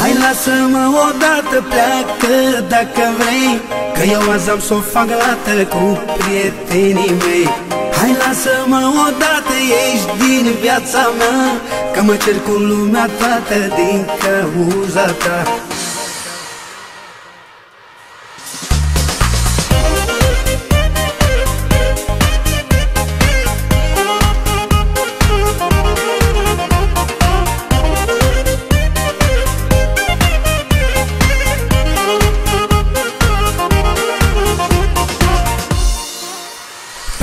Hai lasă-mă odată, pleacă dacă vrei Că eu azi am să o fac lată cu prietenii mei. Hai lasă-mă odată, ești din viața mea Că mă cer cu lumea toată din cauza ta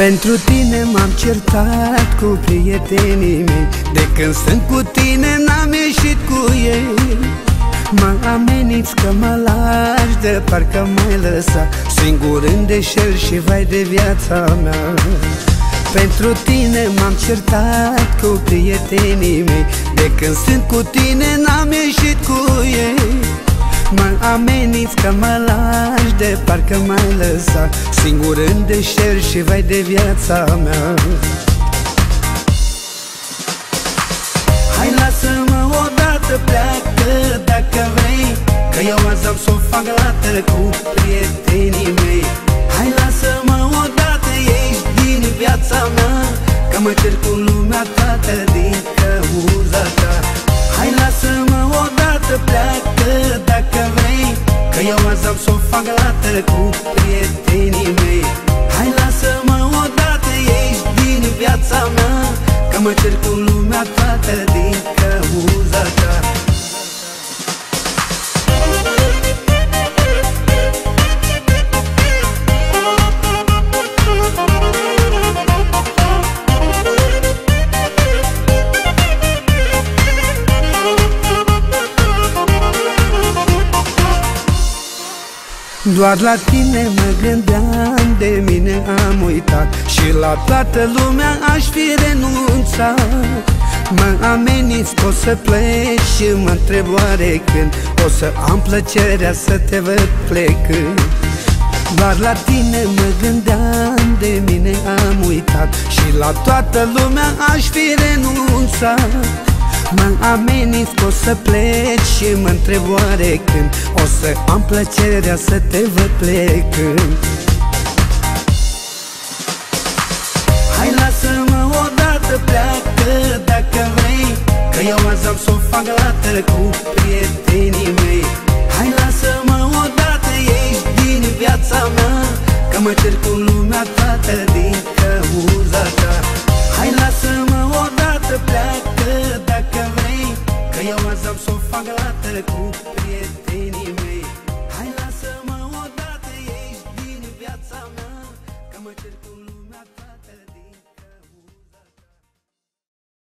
Pentru tine m-am certat cu prietenii mei. De când sunt cu tine n-am ieșit cu ei. Mă ameniți că mă lași de parcă mai lăsa Singur în deșert și vai de viața mea. Pentru tine m-am certat cu prietenii mei. De când sunt cu tine n-am ieșit cu ei Mă ameniți că mă lași de parcă mai lăsa Singur în deșert și vai de viața mea. Hai lasă-mă odată, pleacă dacă vrei Că eu azi am să o fac lată cu prietenii mei. Hai lasă-mă odată, ești din viața mea Că mă cer cu lumea Că eu azi am să o fac lată cu prietenii mei. Hai lasă-mă odată, ești din viața mea Că mă cer cu Doar la tine mă gândeam, de mine am uitat. Și la toată lumea aș fi renunțat. Mă ameniți că o să pleci și mă întreb oare când. O să am plăcerea să te văd plecând. Doar la tine mă gândeam, de mine am uitat. Și la toată lumea aș fi renunțat Mă ameniți că o să pleci și mă întreb oare când. O să am plăcerea să te văd plecând. Hai lasă-mă odată, pleacă dacă vrei Că eu azi am să o fac lată cu prietenii mei. Hai lasă-mă odată, ești din viața mea Că mă cer cu lumea toată din cauza ta să o fac lată cu prietenii mei. Hai lasă-mă odată, ești din viața mea Că mă cer cu lumea